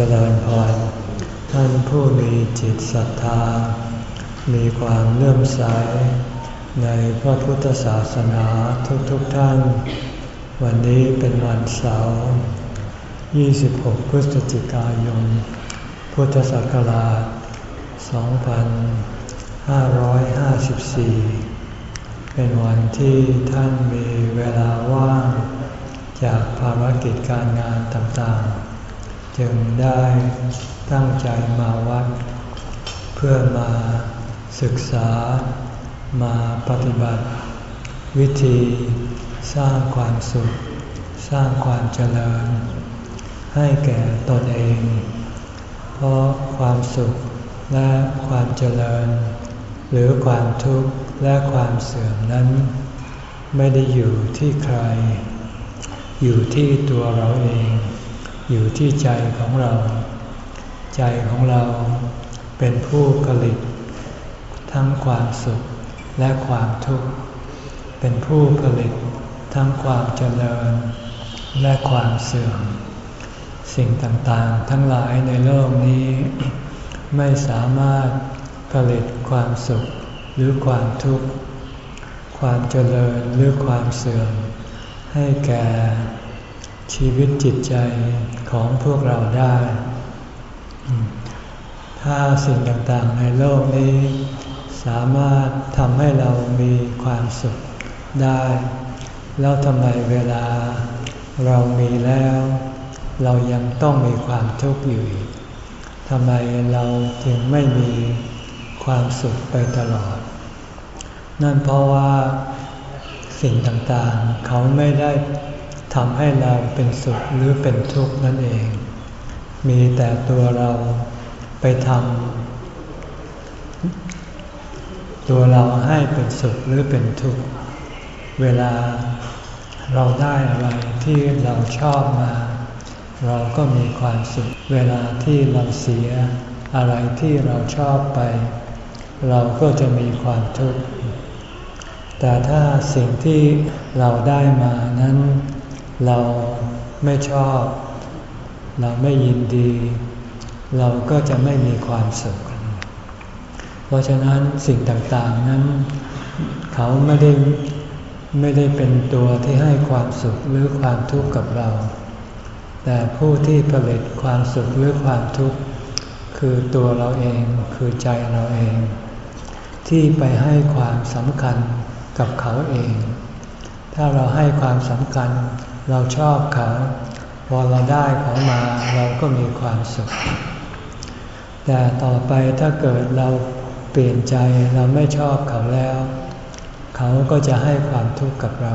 เจริญพร ท่านผู้มีจิตศรัทธา มีความเลื่อมใส ในพระพุทธศาสนาทุกๆทท่าน วันนี้เป็นวันเสาร์ 26 พฤศจิกายน พุทธศักราช 2554 เป็นวันที่ท่านมีเวลาว่าง จากภารกิจการงานต่างๆ จึงได้ตั้งใจมาวัด เพื่อมาศึกษามาปฏิบัติ วิธีสร้างความสุข สร้างความเจริญ ให้แก่ตนเอง เพราะความสุขและความเจริญ หรือความทุกข์และความเสื่อมนั้น ไม่ได้อยู่ที่ใคร อยู่ที่ตัวเราเอง อยู่ที่ใจของเรา ใจของเราเป็นผู้ผลิต ทั้งความสุขและความทุกข์ เป็นผู้ผลิตทั้งความเจริญและความเสื่อม สิ่งต่างๆ ทั้งหลายในโลกนี้ ไม่สามารถผลิตความสุขหรือความทุกข์ ความเจริญหรือความเสื่อม ให้แก่ ชีวิตจิตใจของพวกเราได้ ถ้าสิ่งต่างๆในโลกนี้ สามารถทำให้เรามีความสุขได้ แล้วทำไมเวลาเรามีแล้ว เรายังต้องมีความทุกข์อยู่ทำไมเราจึงไม่มีความสุขไปตลอด นั่นเพราะว่าสิ่งต่างๆ เขาไม่ได้ ทำให้เราเป็นสุขหรือเป็นทุกข์นั่นเอง มีแต่ตัวเราไปทำตัวเราให้เป็นสุขหรือเป็นทุกข์ เวลาเราได้อะไรที่เราชอบมา เราก็มีความสุข เวลาที่เราเสียอะไรที่เราชอบไป เราก็จะมีความทุกข์ แต่ถ้าสิ่งที่เราได้มานั้น เราไม่ชอบ เราไม่ยินดี เราก็จะไม่มีความสุข เพราะฉะนั้นสิ่งต่างๆนั้น เขาไม่ได้ไม่ได้เป็นตัวที่ให้ความสุขหรือความทุกข์กับเรา แต่ผู้ที่ผลิตความสุขหรือความทุกข์คือตัวเราเองคือใจเราเอง ที่ไปให้ความสำคัญกับเขาเอง ถ้าเราให้ความสำคัญ เราชอบเขาพอเราได้เขามาเราก็มีความสุข แต่ต่อไปถ้าเกิดเราเปลี่ยนใจเราไม่ชอบเขาแล้ว เขาก็จะให้ความทุกข์กับเรา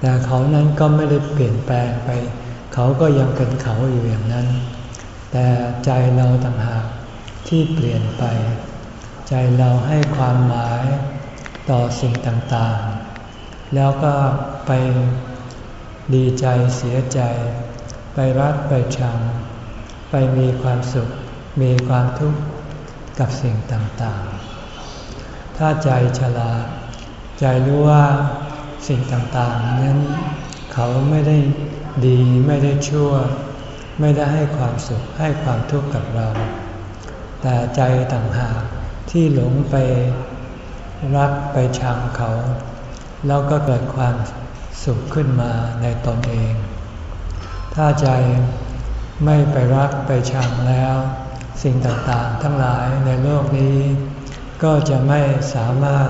แต่เขานั้นก็ไม่ได้เปลี่ยนแปลงไป เขาก็ยังเป็นเขาอยู่อย่างนั้น แต่ใจเราต่างหากที่เปลี่ยนไป ใจเราให้ความหมายต่อสิ่งต่างๆ แล้วก็ไป ดีใจเสียใจ ไปรักไปชัง ไปมีความสุข มีความทุกข์กับสิ่งต่างๆ ถ้าใจฉลาด ใจรู้ว่าสิ่งต่างๆ นั้นเขาไม่ได้ดีไม่ได้ชั่ว ไม่ได้ให้ความสุขให้ความทุกข์กับเรา แต่ใจต่างหากที่หลงไปรักไปชังเขา แล้วก็เกิดความ สุขขึ้นมาในตนเอง ถ้าใจไม่ไปรักไปชังแล้ว สิ่งต่างๆทั้งหลายในโลกนี้ ก็จะไม่สามารถ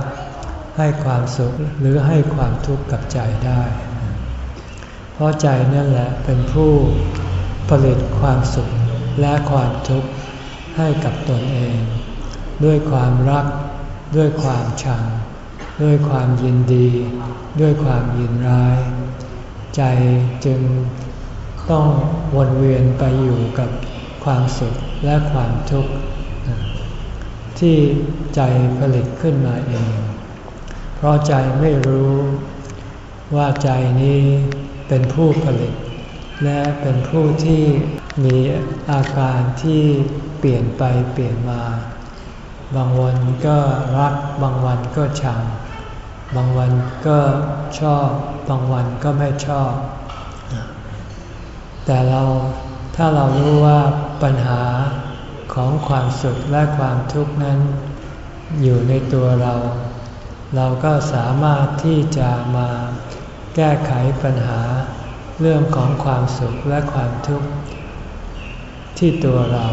ให้ความสุขหรือให้ความทุกข์กับใจได้ เพราะใจนั่นแหละเป็นผู้ผลิตความสุขและความทุกข์ให้กับตนเอง ด้วยความรักด้วยความชัง ด้วยความยินดี ด้วยความยินร้าย ใจจึงต้องวนเวียนไปอยู่กับความสุขและความทุกข์ที่ใจผลิตขึ้นมาเอง เพราะใจไม่รู้ว่าใจนี้เป็นผู้ผลิต และเป็นผู้ที่มีอาการที่เปลี่ยนไปเปลี่ยนมา บางวันก็รักบางวันก็ชัง บางวันก็ชอบ บางวันก็ไม่ชอบ แต่เราถ้าเรารู้ว่าปัญหาของความสุขและความทุกข์นั้น อยู่ในตัวเรา เราก็สามารถที่จะมาแก้ไขปัญหาเรื่องของความสุขและความทุกข์ที่ตัวเรา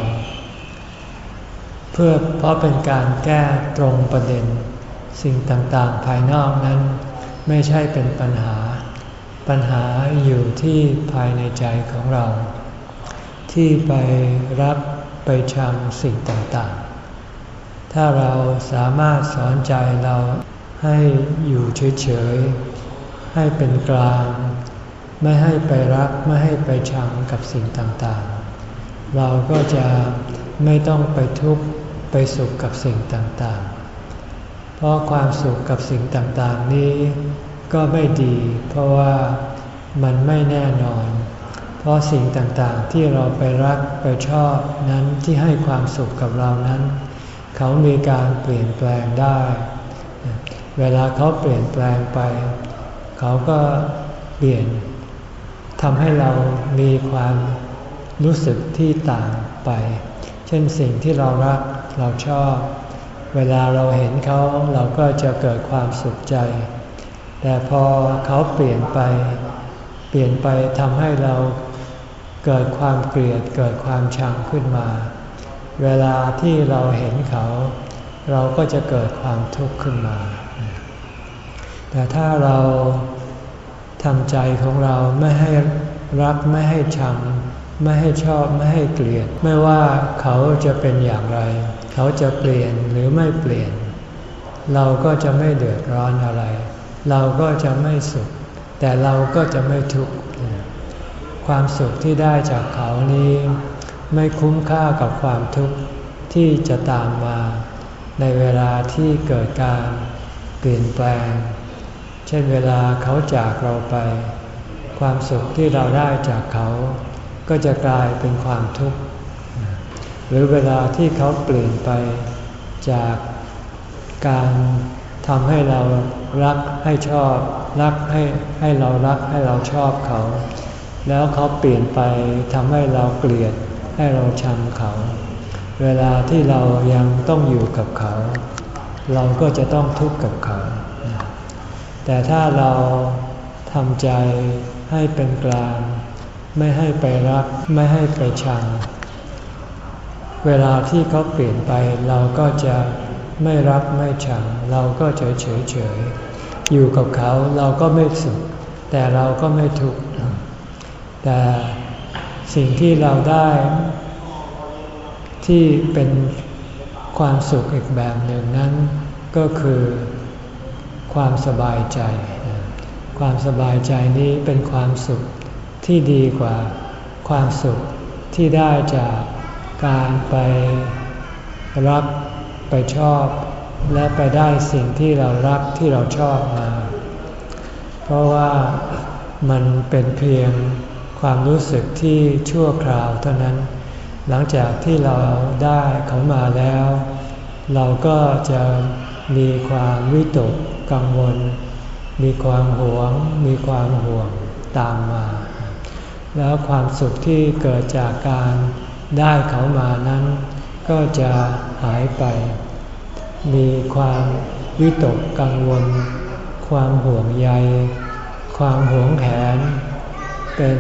เพื่อเพราะเป็นการแก้ตรงประเด็น สิ่งต่างๆ ภายนอกนั้น ไม่ใช่เป็นปัญหา ปัญหาอยู่ที่ภายในใจของเรา ที่ไปรับไปชังสิ่งต่างๆ ถ้าเราสามารถสอนใจเราให้อยู่เฉยๆ ให้เป็นกลาง ไม่ให้ไปรักไม่ให้ไปชังกับสิ่งต่างๆ เราก็จะไม่ต้องไปทุกข์ไปสุขกับสิ่งต่างๆ เพราะความสุขกับสิ่งต่างๆนี้ ก็ไม่ดี เพราะว่ามันไม่แน่นอน เพราะสิ่งต่างๆที่เราไปรักไปชอบนั้นที่ให้ความสุขกับเรานั้น เขามีการเปลี่ยนแปลงได้ เวลาเขาเปลี่ยนแปลงไป เขาก็เปลี่ยนทำให้เรามีความรู้สึกที่ต่างไป เช่นสิ่งที่เรารักเราชอบ เวลาเราเห็นเขาเราก็จะเกิดความสุขใจ แต่พอเขาเปลี่ยนไป เปลี่ยนไปทำให้เราเกิดความเกลียดเกิดความชังขึ้นมา เวลาที่เราเห็นเขา เราก็จะเกิดความทุกข์ขึ้นมา แต่ถ้าเราทำใจของเราไม่ให้รักไม่ให้ชัง ไม่ให้ชอบไม่ให้เกลียด ไม่ว่าเขาจะเป็นอย่างไร เขาจะเปลี่ยนหรือไม่เปลี่ยน เราก็จะไม่เดือดร้อนอะไร เราก็จะไม่สุข แต่เราก็จะไม่ทุกข์ความสุขที่ได้จากเขานี้ ไม่คุ้มค่ากับความทุกข์ที่จะตามมา ในเวลาที่เกิดการเปลี่ยนแปลง เช่นเวลาเขาจากเราไป ความสุขที่เราได้จากเขา ก็จะกลายเป็นความทุกข์ หรือเวลาที่เขาเปลี่ยนไปจากการทำให้เรารักให้ชอบ รักให้ให้เรารักให้เราชอบเขา แล้วเขาเปลี่ยนไปทำให้เราเกลียดให้เราชังเขา เวลาที่เรายังต้องอยู่กับเขา เราก็จะต้องทุกข์กับเขา แต่ถ้าเราทำใจให้เป็นกลาง ไม่ให้ไปรักไม่ให้ไปชัง เวลาที่เขาเปลี่ยนไปเราก็จะไม่รักไม่ชัง เราก็เฉยเฉยเฉยอยู่กับเขาเราก็ไม่สุข แต่เราก็ไม่ทุกข์แต่สิ่งที่เราได้ที่เป็นความสุขอีกแบบหนึ่งนั้น ก็คือความสบายใจ ความสบายใจนี้เป็นความสุขที่ดีกว่าความสุขที่ได้จาก การไปรักไปชอบ และไปได้สิ่งที่เรารักที่เราชอบมา เพราะว่ามันเป็นเพียงความรู้สึกที่ชั่วคราวเท่านั้น หลังจากที่เราได้เขามาแล้ว เราก็จะมีความวิตกกังวล มีความหวง มีความห่วงตามมา แล้วความสุขที่เกิดจากการ ได้เขามานั้น ก็จะหายไป มีความวิตกกังวล ความห่วงใย ความหวงแหน เป็น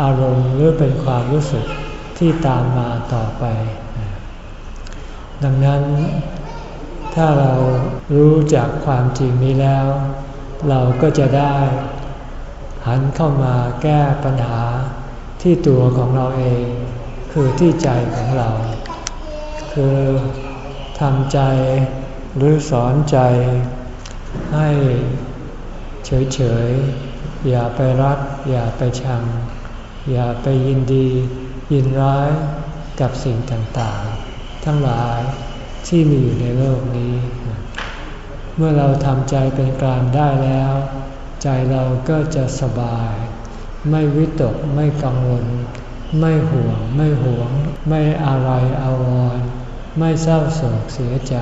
อารมณ์หรือเป็นความรู้สึกที่ตามมาต่อไป ดังนั้น ถ้าเรารู้จากความจริงนี้แล้ว เราก็จะได้ หันเข้ามาแก้ปัญหาที่ตัวของเราเอง คือที่ใจของเรา คือทำใจหรือสอนใจให้เฉยๆ อย่าไปรัก อย่าไปชัง อย่าไปยินดี ยินร้ายกับสิ่งต่างๆ ทั้งหลายที่มีอยู่ในโลกนี้ เมื่อเราทำใจเป็นกลางได้แล้ว ใจเราก็จะสบาย ไม่วิตกไม่กังวล ไม่ห่วงไม่หวง ไม่อะไรอาวรไม่เศร้าโศกเสียใจ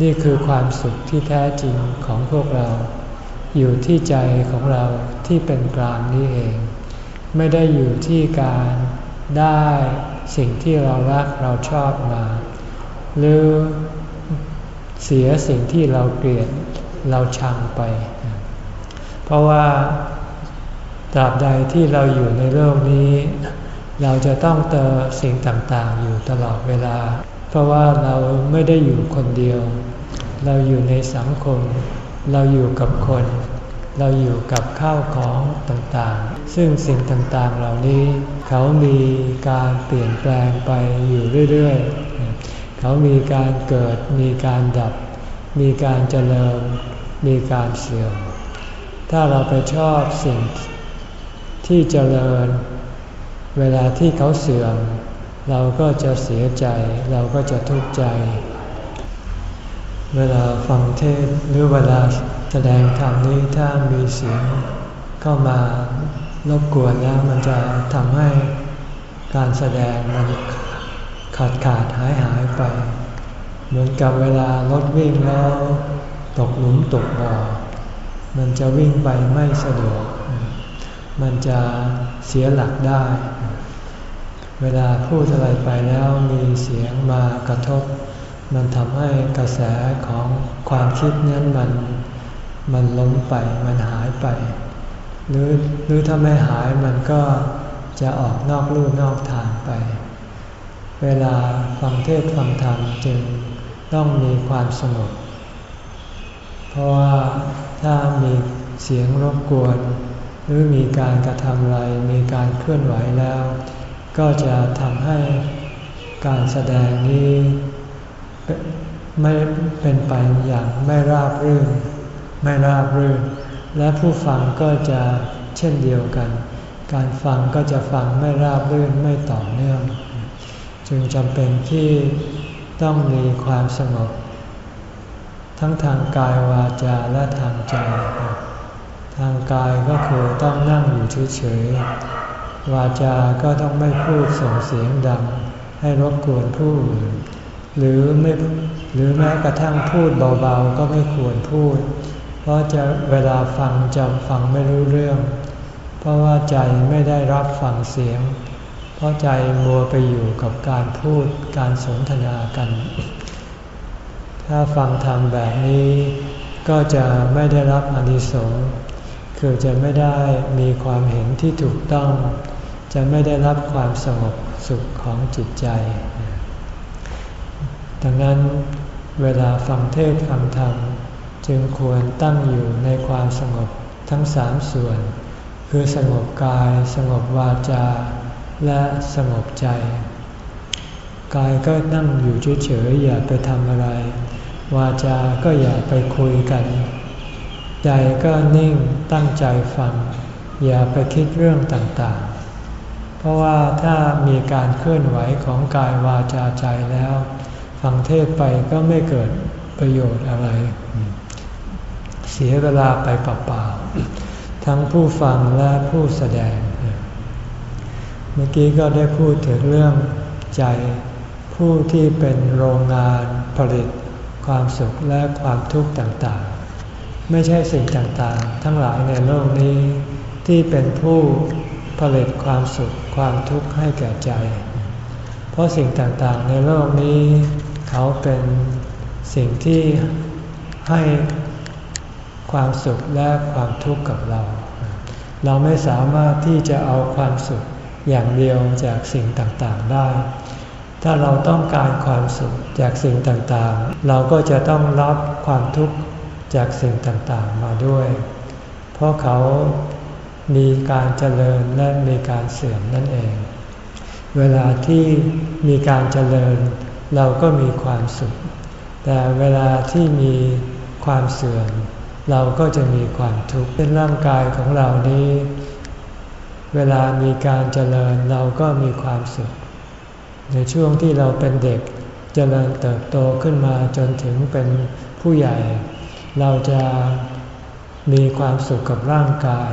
นี่คือความสุขที่แท้จริงของพวกเรา อยู่ที่ใจของเราที่เป็นกลางนี้เอง ไม่ได้อยู่ที่การได้สิ่งที่เรารักเราชอบมา หรือเสียสิ่งที่เราเกลียดเราชังไป เพราะว่า ตราบใดที่เราอยู่ในโลกนี้ เราจะต้องเจอสิ่งต่างๆ อยู่ตลอดเวลา เพราะว่าเราไม่ได้อยู่คนเดียว เราอยู่ในสังคม เราอยู่กับคน เราอยู่กับข้าวของต่างๆ ซึ่งสิ่งต่างๆเหล่านี้ เขามีการเปลี่ยนแปลงไปอยู่เรื่อยๆ เขามีการเกิด มีการดับ มีการเจริญ มีการเสื่อม ถ้าเราไปชอบสิ่ง ที่เจริญ เวลาที่เขาเสื่อม เราก็จะเสียใจ เราก็จะทุกข์ใจ เวลาฟังเทศหรือเวลาแสดงธรรมนี้ถ้ามีเสียงเข้ามารบกวนแล้วมันจะทำให้การแสดงมันขาดขาดหายหายไป เหมือนกับเวลารถวิ่งแล้ว ตกหลุมตกบ่อมันจะวิ่งไปไม่สะดวก มันจะเสียหลักได้ เวลาพูดอะไรไปแล้วมีเสียงมากระทบ มันทำให้กระแสของความคิดนั้นมันมันล้มไปมันหายไป หรือหรือถ้าไม่หายมันก็จะออกนอกลู่นอกทางไป เวลาฟังเทศฟังธรรมจึงต้องมีความสงบเพราะว่าถ้ามีเสียงรบกวน หรือมีการกระทำอะไรมีการเคลื่อนไหวแล้ว ก็จะทำให้การแสดงนี้ไม่เป็นไปอย่างไม่ราบรื่น ไม่ราบรื่น และผู้ฟังก็จะเช่นเดียวกัน การฟังก็จะฟังไม่ราบรื่นไม่ต่อเนื่อง จึงจำเป็นที่ต้องมีความสงบ ทั้งทางกายวาจาและทางใจ ทางกายก็คือต้องนั่งอยู่เฉยๆ วาจาก็ต้องไม่พูดส่งเสียงดัง ให้รบกวนผู้อื่น หรือไม่หรือแม้กระทั่งพูดเบาๆ ก็ไม่ควรพูด เพราะจะเวลาฟังจำฟังไม่รู้เรื่อง เพราะว่าใจไม่ได้รับฟังเสียง เพราะใจมัวไปอยู่กับการพูดการสนทนากัน ถ้าฟังธรรมแบบนี้ก็จะไม่ได้รับอนิสงส์ คือจะไม่ได้มีความเห็นที่ถูกต้อง จะไม่ได้รับความสงบสุขของจิตใจ ดังนั้นเวลาฟังเทศฟังธรรม จึงควรตั้งอยู่ในความสงบทั้งสามส่วน คือสงบกาย สงบวาจา และสงบใจ กายก็นั่งอยู่เฉยๆอย่าไปทำอะไร วาจาก็อย่าไปคุยกัน ใจก็นิ่งตั้งใจฟัง อย่าไปคิดเรื่องต่างๆ เพราะว่าถ้ามีการเคลื่อนไหวของกายวาจาใจแล้ว ฟังเทศไปก็ไม่เกิดประโยชน์อะไร เสียเวลาไปเปล่าๆทั้งผู้ฟังและผู้แสดง เมื่อกี้ก็ได้พูดถึงเรื่องใจผู้ที่เป็นโรงงานผลิตความสุขและความทุกข์ต่าง ไม่ใช่สิ่งต่างๆ ทั้งหลายในโลกนี้ ที่เป็นผู้ผลิตความสุขความทุกข์ให้แก่ใจ เพราะสิ่งต่างๆ ในโลกนี้ เขาเป็นสิ่งที่ให้ความสุขและความทุกข์กับเรา เราไม่สามารถที่จะเอาความสุขอย่างเดียวจากสิ่งต่างๆได้ ถ้าเราต้องการความสุขจากสิ่งต่างๆ เราก็จะต้องรับความทุกข์ จากสิ่งต่างๆมาด้วย เพราะเขามีการเจริญและมีการเสื่อมนั่นเอง เวลาที่มีการเจริญเราก็มีความสุข แต่เวลาที่มีความเสื่อม เราก็จะมีความทุกข์เป็นร่างกายของเรานี้ เวลามีการเจริญเราก็มีความสุข ในช่วงที่เราเป็นเด็กเจริญเติบโตขึ้นมาจนถึงเป็นผู้ใหญ่ เราจะมีความสุขกับร่างกาย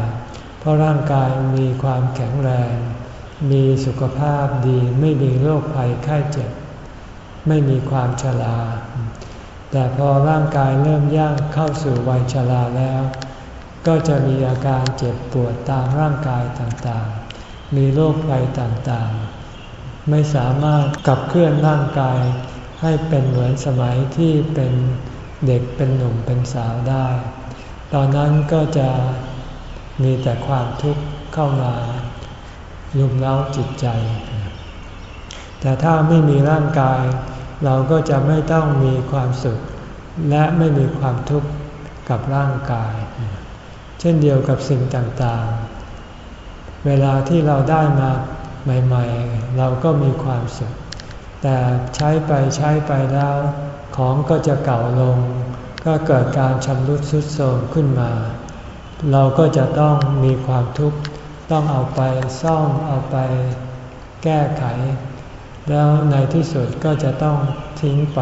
เพราะร่างกายมีความแข็งแรง มีสุขภาพดีไม่มีโรคภัยไข้เจ็บ ไม่มีความชราแต่พอร่างกายเริ่มย่างเข้าสู่วัยชราแล้ว ก็จะมีอาการเจ็บปวดตามร่างกายต่างๆ มีโรคภัยต่างๆ ไม่สามารถกลับเคลื่อนร่างกายให้เป็นเหมือนสมัยที่เป็น เด็กเป็นหนุ่มเป็นสาวได้ ตอนนั้นก็จะมีแต่ความทุกข์เข้ามาลุมเล้าจิตใจ แต่ถ้าไม่มีร่างกาย เราก็จะไม่ต้องมีความสุข และไม่มีความทุกข์กับร่างกาย เช่นเดียวกับสิ่งต่างๆ เวลาที่เราได้มาใหม่ ๆ เราก็มีความสุข แต่ใช้ไปใช้ไปแล้ว ของก็จะเก่าลง ก็เกิดการชำรุดทรุดโทรมขึ้นมา เราก็จะต้องมีความทุกข์ต้องเอาไปซ่อมเอาไปแก้ไข แล้วในที่สุดก็จะต้องทิ้งไป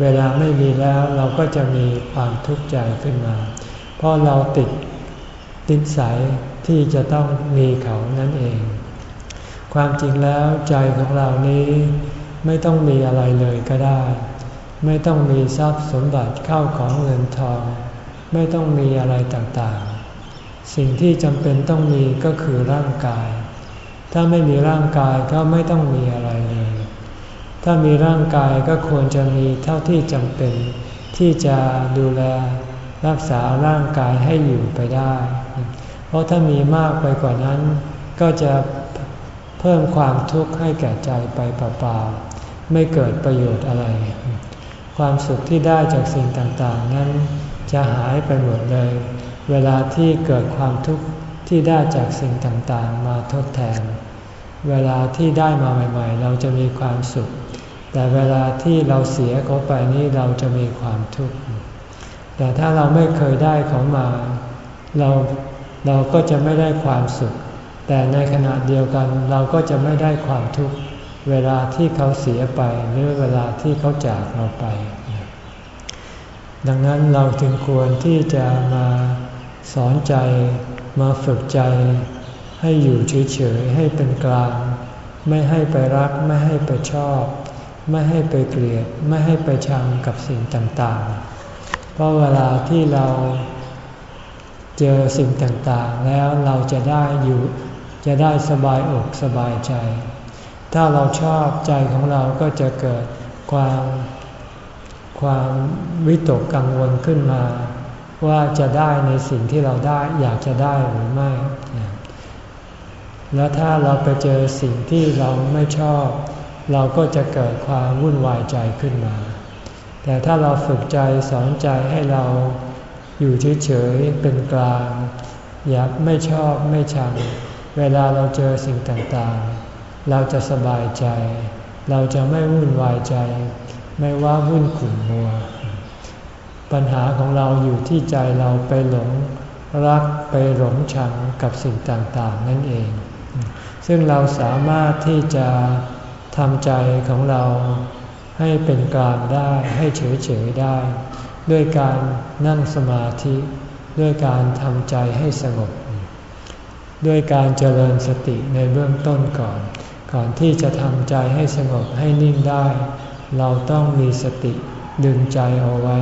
เวลาไม่มีแล้วเราก็จะมีความทุกข์ใจขึ้นมา เพราะเราติดติดสายที่จะต้องมีเขานั่นเอง ความจริงแล้วใจของเรานี้ไม่ต้องมีอะไรเลยก็ได้ ไม่ต้องมีทรัพย์สมบัติเข้าของเงินทอง ไม่ต้องมีอะไรต่างๆ สิ่งที่จำเป็นต้องมีก็คือร่างกาย ถ้าไม่มีร่างกายก็ไม่ต้องมีอะไรเลย ถ้ามีร่างกายก็ควรจะมีเท่าที่จำเป็น ที่จะดูแลรักษาร่างกายให้อยู่ไปได้ เพราะถ้ามีมากไปกว่านั้น ก็จะเพิ่มความทุกข์ให้แก่ใจไปเปล่าๆไม่เกิดประโยชน์อะไร ความสุขที่ได้จากสิ่งต่างๆ นั้นจะหายไปหมดเลย เวลาที่เกิดความทุกข์ที่ได้จากสิ่งต่างๆ มาทดแทน เวลาที่ได้มาใหม่ๆ เราจะมีความสุข แต่เวลาที่เราเสียเขาไปนี่เราจะมีความทุกข์ แต่ถ้าเราไม่เคยได้เขามา เราเราก็จะไม่ได้ความสุข แต่ในขณะเดียวกันเราก็จะไม่ได้ความทุกข์ เวลาที่เขาเสียไปหรือเวลาที่เขาจากเราไป ดังนั้นเราถึงควรที่จะมาสอนใจมาฝึกใจ ให้อยู่เฉยๆให้เป็นกลาง ไม่ให้ไปรักไม่ให้ไปชอบ ไม่ให้ไปเกลียด ไม่ให้ไปชังกับสิ่งต่างๆ เพราะเวลาที่เราเจอสิ่งต่างๆ แล้วเราจะได้อยู่จะได้สบายอกสบายใจ ถ้าเราชอบใจของเราก็จะเกิดความความวิตกกังวลขึ้นมา ว่าจะได้ในสิ่งที่เราได้อยากจะได้หรือไม่ แล้วถ้าเราไปเจอสิ่งที่เราไม่ชอบ เราก็จะเกิดความวุ่นวายใจขึ้นมา แต่ถ้าเราฝึกใจสอนใจให้เราอยู่เฉยๆเป็นกลาง อยากไม่ชอบไม่ชัง เวลาเราเจอสิ่งต่างๆ เราจะสบายใจ เราจะไม่วุ่นวายใจ ไม่ว่าวุ่นขุ่นมัว ปัญหาของเราอยู่ที่ใจเราไปหลงรักไปหลงชังกับสิ่งต่างๆ นั่นเอง ซึ่งเราสามารถที่จะทำใจของเราให้เป็นกลางได้ให้เฉยๆได้ ด้วยการนั่งสมาธิ ด้วยการทำใจให้สงบ ด้วยการเจริญสติในเบื้องต้นก่อน ก่อนที่จะทำใจให้สงบให้นิ่งได้ เราต้องมีสติดึงใจเอาไว้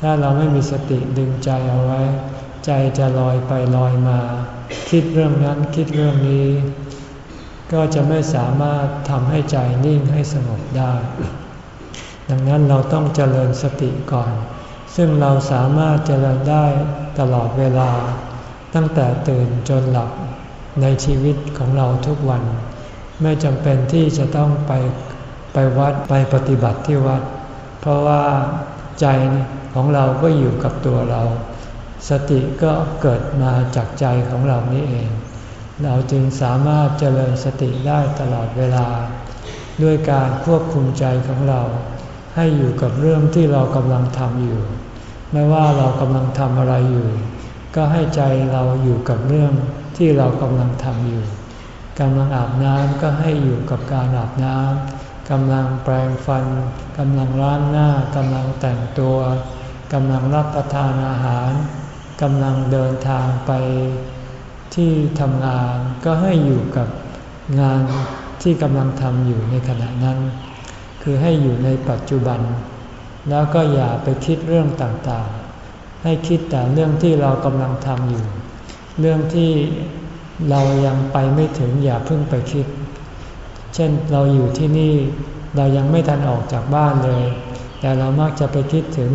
ถ้าเราไม่มีสติดึงใจเอาไว้ ใจจะลอยไปลอยมา คิดเรื่องนั้นคิดเรื่องนี้ ก็จะไม่สามารถทำให้ใจนิ่งให้สงบได้ ดังนั้นเราต้องเจริญสติก่อน ซึ่งเราสามารถเจริญได้ตลอดเวลา ตั้งแต่ตื่นจนหลับในชีวิตของเราทุกวัน ไม่จำเป็นที่จะต้องไปไปวัดไปปฏิบัติที่วัด เพราะว่าใจของเราก็อยู่กับตัวเรา สติก็เกิดมาจากใจของเรานี่เอง เราจึงสามารถเจริญสติได้ตลอดเวลา ด้วยการควบคุมใจของเรา ให้อยู่กับเรื่องที่เรากำลังทำอยู่ ไม่ว่าเรากำลังทำอะไรอยู่ ก็ให้ใจเราอยู่กับเรื่องที่เรากำลังทำอยู่ กำลังอาบน้ำก็ให้อยู่กับการอาบน้ำกำลังแปรงฟันกำลังล้างหน้ากำลังแต่งตัวกำลังรับประทานอาหารกำลังเดินทางไปที่ทำงานก็ให้อยู่กับงานที่กำลังทำอยู่ในขณะนั้น คือให้อยู่ในปัจจุบัน แล้วก็อย่าไปคิดเรื่องต่างๆ ให้คิดแต่เรื่องที่เรากำลังทำอยู่ เรื่องที่ เรายังไปไม่ถึงอย่าเพิ่งไปคิด เช่นเราอยู่ที่นี่เรายังไม่ทันออกจากบ้านเลย แต่เรามักจะไปคิดถึง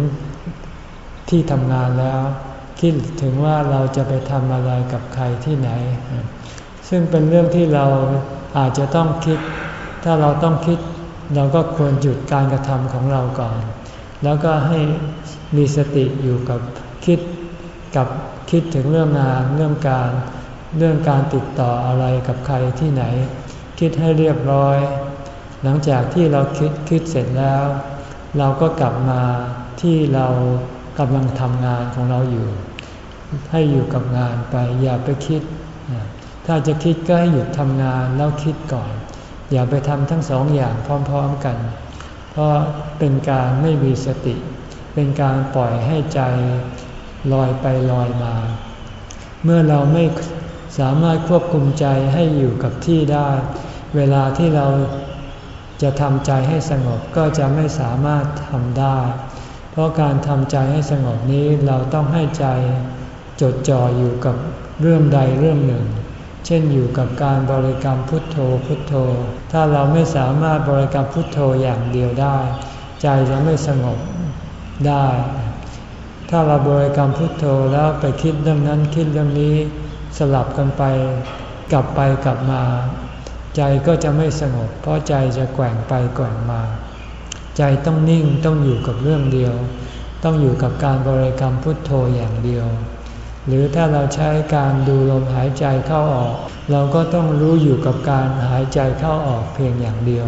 ที่ทำงานแล้ว คิดถึงว่าเราจะไปทำอะไรกับใครที่ไหน ซึ่งเป็นเรื่องที่เราอาจจะต้องคิด ถ้าเราต้องคิดเราก็ควรหยุดการกระทำของเราก่อน แล้วก็ให้มีสติอยู่กับคิดกับคิดถึงเรื่องงานเรื่องการ เรื่องการติดต่ออะไรกับใครที่ไหน คิดให้เรียบร้อย หลังจากที่เราคิดคิดเสร็จแล้ว เราก็กลับมาที่เรากำลังทำงานของเราอยู่ ให้อยู่กับงานไปอย่าไปคิด ถ้าจะคิดก็ให้หยุดทำงานแล้วคิดก่อน อย่าไปทำทั้งสองอย่างพร้อมๆกัน เพราะเป็นการไม่มีสติ เป็นการปล่อยให้ใจลอยไปลอยมา เมื่อเราไม่ สามารถควบคุมใจให้อยู่กับที่ได้ เวลาที่เราจะทำใจให้สงบก็จะไม่สามารถทำได้ เพราะการทำใจให้สงบนี้เราต้องให้ใจจดจ่ออยู่กับเรื่องใดเรื่องหนึ่ง เช่นอยู่กับการบริกรรมพุทโธพุทโธ ถ้าเราไม่สามารถบริกรรมพุทโธอย่างเดียวได้ ใจจะไม่สงบได้ ถ้าเราบริกรรมพุทโธแล้วไปคิดเรื่องนั้นคิดเรื่องนี้ สลับกันไปกลับไปกลับมา ใจก็จะไม่สงบ เพราะใจจะแกว่งไปแกว่งมา ใจต้องนิ่งต้องอยู่กับเรื่องเดียว ต้องอยู่กับการบริกรรมพุทโธอย่างเดียว หรือถ้าเราใช้การดูลมหายใจเข้าออก เราก็ต้องรู้อยู่กับการหายใจเข้าออกเพียงอย่างเดียว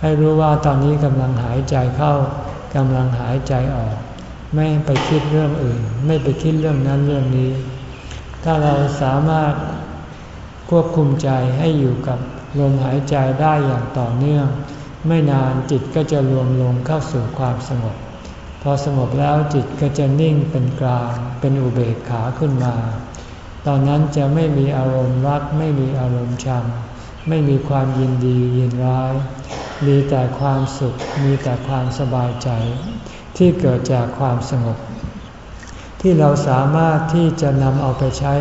ให้รู้ว่าตอนนี้กำลังหายใจเข้ากำลังหายใจออก ไม่ไปคิดเรื่องอื่น ไม่ไปคิดเรื่องนั้นเรื่องนี้ ถ้าเราสามารถควบคุมใจให้อยู่กับลมหายใจได้อย่างต่อเนื่อง ไม่นานจิตก็จะรวมลงเข้าสู่ความสงบ พอสงบแล้วจิตก็จะนิ่งเป็นกลางเป็นอุเบกขาขึ้นมา ตอนนั้นจะไม่มีอารมณ์รักไม่มีอารมณ์ชัง ไม่มีความยินดียินร้าย มีแต่ความสุขมีแต่ความสบายใจ ที่เกิดจากความสงบ ที่เราสามารถที่จะนำเอาไปใช้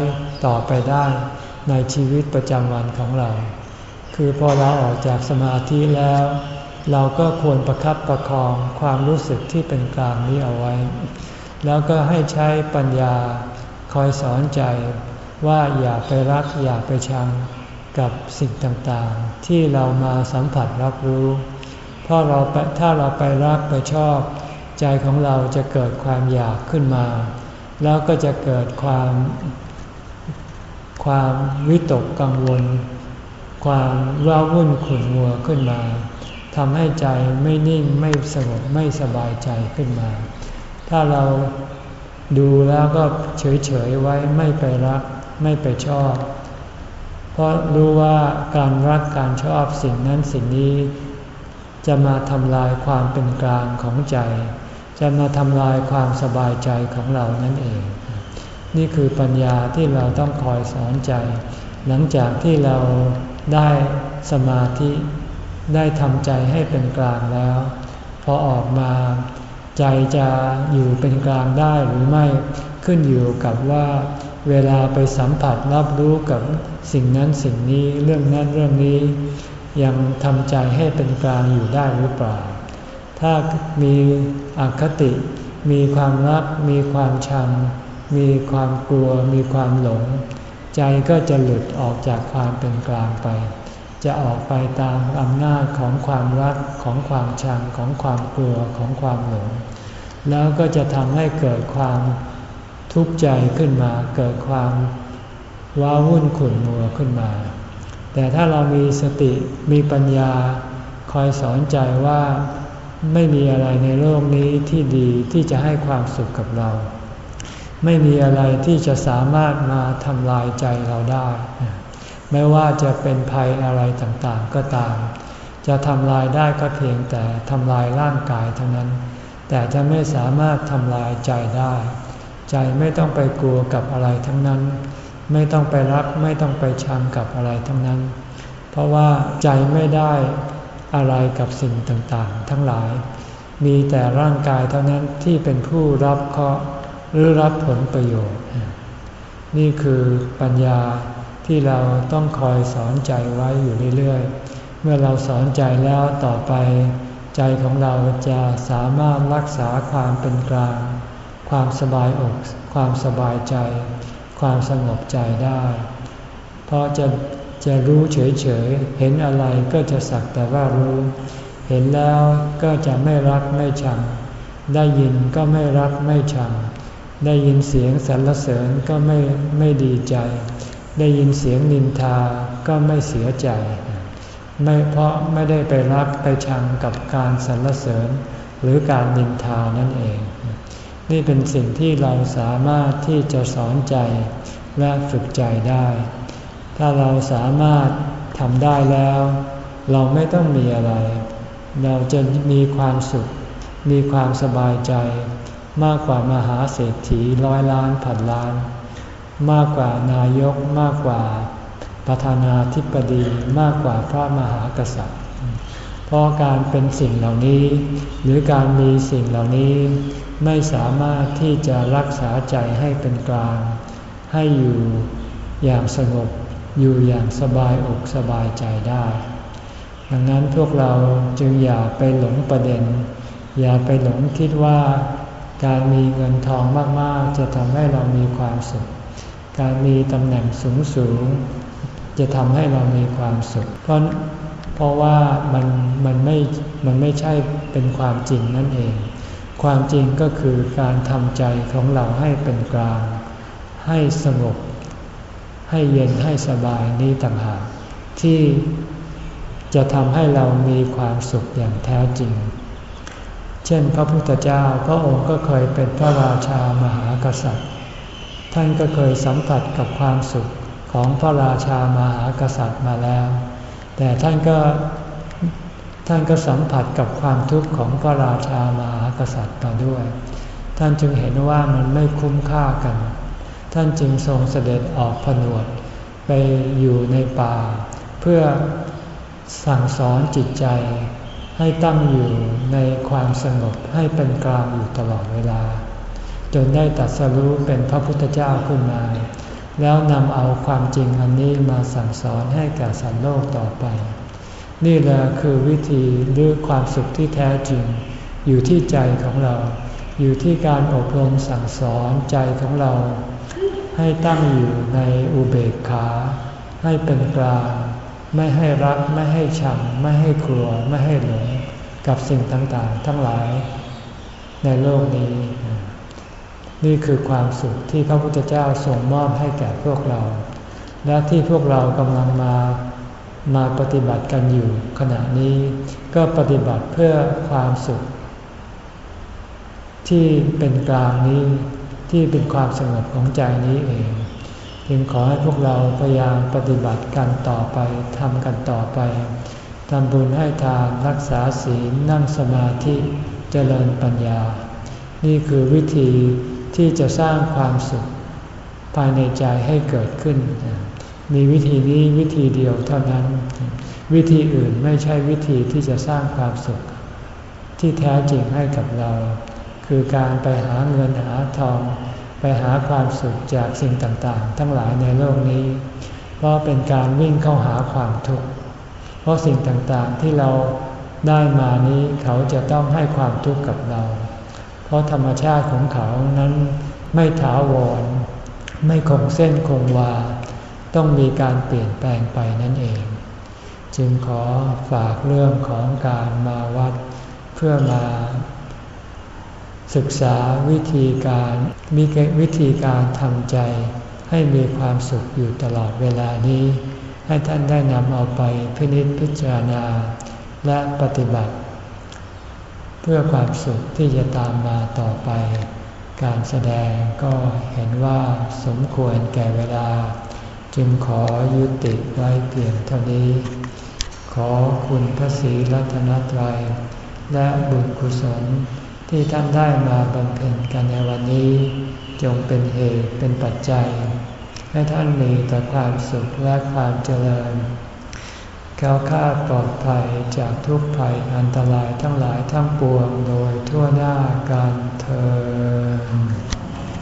ต่อไปได้ในชีวิตประจำวันของเรา คือพอเราออกจากสมาธิแล้ว เราก็ควรประคับประคองความรู้สึกที่เป็นกลางนี้เอาไว้ แล้วก็ให้ใช้ปัญญาคอยสอนใจว่าอย่าไปรักอย่าไปชังกับสิ่งต่างๆ ที่เรามาสัมผัสรับรู้ เพราะเราถ้าเราไปรักไปชอบ ใจของเราจะเกิดความอยากขึ้นมา แล้วก็จะเกิดความ ความวิตกกังวล ความว้าวุ่นขุ่นมัวขึ้นมาทำให้ใจไม่นิ่งไม่สงบไม่สบายใจขึ้นมา ถ้าเราดูแล้วก็เฉยๆไว้ไม่ไปรักไม่ไปชอบ เพราะรู้ว่าการรักการชอบสิ่งนั้นสิ่งนี้ จะมาทำลายความเป็นกลางของใจ จะมาทำลายความสบายใจของเรานั่นเอง นี่คือปัญญาที่เราต้องคอยสอนใจ หลังจากที่เราได้สมาธิได้ทำใจให้เป็นกลางแล้ว พอออกมาใจจะอยู่เป็นกลางได้หรือไม่ขึ้นอยู่กับว่าเวลาไปสัมผัสรับรู้กับสิ่งนั้นสิ่งนี้เรื่องนั้นเรื่องนี้ ยังทำใจให้เป็นกลางอยู่ได้หรือเปล่า ถ้ามีอคติ มีความรัก มีความชัง มีความกลัว มีความหลง ใจก็จะหลุดออกจากความเป็นกลางไป จะออกไปตามอำนาจของความรัก ของความชัง ของความกลัว ของความหลง แล้วก็จะทำให้เกิดความทุกข์ใจขึ้นมา เกิดความว้าวุ่นขุ่นมัวขึ้นมา แต่ถ้าเรามีสติ มีปัญญา คอยสอนใจว่า ไม่มีอะไรในโลกนี้ที่ดีที่จะให้ความสุขกับเรา ไม่มีอะไรที่จะสามารถมาทำลายใจเราได้ ไม่ว่าจะเป็นภัยอะไรต่างๆก็ตาม จะทำลายได้ก็เพียงแต่ทำลายร่างกายเท่านั้น แต่จะไม่สามารถทำลายใจได้ ใจไม่ต้องไปกลัวกับอะไรทั้งนั้น ไม่ต้องไปรักไม่ต้องไปชังกับอะไรทั้งนั้น เพราะว่าใจไม่ได้ อะไรกับสิ่งต่างๆ ทั้งหลาย มีแต่ร่างกายเท่านั้นที่เป็นผู้รับเคราะห์หรือรับผลประโยชน์ นี่คือปัญญาที่เราต้องคอยสอนใจไว้อยู่เรื่อยๆ เมื่อเราสอนใจแล้วต่อไป ใจของเราจะสามารถรักษาความเป็นกลาง ความสบายอก ความสบายใจ ความสงบใจได้ เพราะจะ จะรู้เฉยๆ เห็นอะไรก็จะสักแต่ว่ารู้ เห็นแล้วก็จะไม่รักไม่ชัง ได้ยินก็ไม่รักไม่ชัง ได้ยินเสียงสรรเสริญก็ไม่ไม่ดีใจ ได้ยินเสียงนินทาก็ไม่เสียใจ ไม่เพราะไม่ได้ไปรักไปชังกับการสรรเสริญ หรือการนินทานั่นเอง นี่เป็นสิ่งที่เราสามารถที่จะสอนใจและฝึกใจได้ ถ้าเราสามารถทำได้แล้ว เราไม่ต้องมีอะไร เราจะมีความสุข มีความสบายใจ มากกว่ามหาเศรษฐีร้อยล้านพันล้าน มากกว่านายกมากกว่าประธานาธิบดีมากกว่าพระมหากษัตริย์ เพราะการเป็นสิ่งเหล่านี้ หรือการมีสิ่งเหล่านี้ ไม่สามารถที่จะรักษาใจให้เป็นกลาง ให้อยู่อย่างสงบ อยู่อย่างสบายอกสบายใจได้ ดังนั้นพวกเราจึงอย่าไปหลงประเด็น อย่าไปหลงคิดว่าการมีเงินทองมากๆ จะทำให้เรามีความสุข การมีตำแหน่งสูงสูงจะทำให้เรามีความสุข เพราะเพราะว่ามันมันไม่มันไม่ใช่เป็นความจริงนั่นเอง ความจริงก็คือการทำใจของเราให้เป็นกลาง ให้สงบ ให้เย็นให้สบายนี้ต่างหากที่จะทำให้เรามีความสุขอย่างแท้จริง เช่นพระพุทธเจ้าพระองค์ก็เคยเป็นพระราชามหากษัตริย์ ท่านก็เคยสัมผัสกับความสุขของพระราชามหากษัตริย์มาแล้ว แต่ท่านก็ท่านก็สัมผัสกับความทุกข์ของพระราชามหากษัตริย์มาด้วย ท่านจึงเห็นว่ามันไม่คุ้มค่ากัน ท่านจึงทรงเสด็จออกผนวด ไปอยู่ในป่า เพื่อสั่งสอนจิตใจ ให้ตั้งอยู่ในความสงบให้เป็นกลางอยู่ตลอดเวลา จนได้ตัดสรู้เป็นพระพุทธเจ้าขึ้นมา แล้วนำเอาความจริงอันนี้มาสั่งสอนให้แก่สัตว์โลกต่อไป นี่แหละคือวิธีหรือความสุขที่แท้จริง อยู่ที่ใจของเรา อยู่ที่การอบรมสั่งสอนใจของเรา ให้ตั้งอยู่ในอุเบกขา ให้เป็นกลาง ไม่ให้รัก ไม่ให้ชัง ไม่ให้กลัว ไม่ให้หลง กับสิ่งต่างๆ ทั้งหลาย ในโลกนี้ นี่คือความสุขที่พระพุทธเจ้าส่งมอบให้แก่พวกเรา และที่พวกเรากำลังมามาปฏิบัติกันอยู่ขณะนี้ก็ปฏิบัติเพื่อความสุข ที่เป็นกลางนี้ ที่เป็นความสงบของใจนี้เอง จึงขอให้พวกเราพยายามปฏิบัติกันต่อไปทำกันต่อไปทำบุญให้ทานรักษาศีลนั่งสมาธิเจริญปัญญา นี่คือวิธีที่จะสร้างความสุข ภายในใจให้เกิดขึ้น มีวิธีนี้วิธีเดียวเท่านั้น วิธีอื่นไม่ใช่วิธีที่จะสร้างความสุข ที่แท้จริงให้กับเรา คือการไปหาเงินหาทอง ไปหาความสุขจากสิ่งต่างๆ ทั้งหลายในโลกนี้ เพราะเป็นการวิ่งเข้าหาความทุกข์ เพราะสิ่งต่างๆที่เราได้มานี้เขาจะต้องให้ความทุกข์กับเรา เพราะธรรมชาติของเขานั้นไม่ถาวร ไม่คงเส้นคงวา ต้องมีการเปลี่ยนแปลงไปนั่นเอง จึงขอฝากเรื่องของการมาวัดเพื่อมา ศึกษาวิธีการมีวิธีการทำใจ ให้มีความสุขอยู่ตลอดเวลานี้ ให้ท่านได้นำเอาไปพินิจพิจารณา และปฏิบัติ เพื่อความสุขที่จะตามมาต่อไป การแสดงก็เห็นว่าสมควรแก่เวลา จึงขอยุติไว้เพียงเท่านี้ ขอคุณพระศรีรัตนตรัย และบุญกุศล ที่ท่านได้มาบำเพ็ญกันในวันนี้ จงเป็นเหตุเป็นปัจจัย ให้ท่านมีแต่ความสุขและความเจริญแก้วคาดปลอดภัยจากทุกภัยอันตรายทั้งหลายทั้งปวงโดยทั่วหน้าการเธอ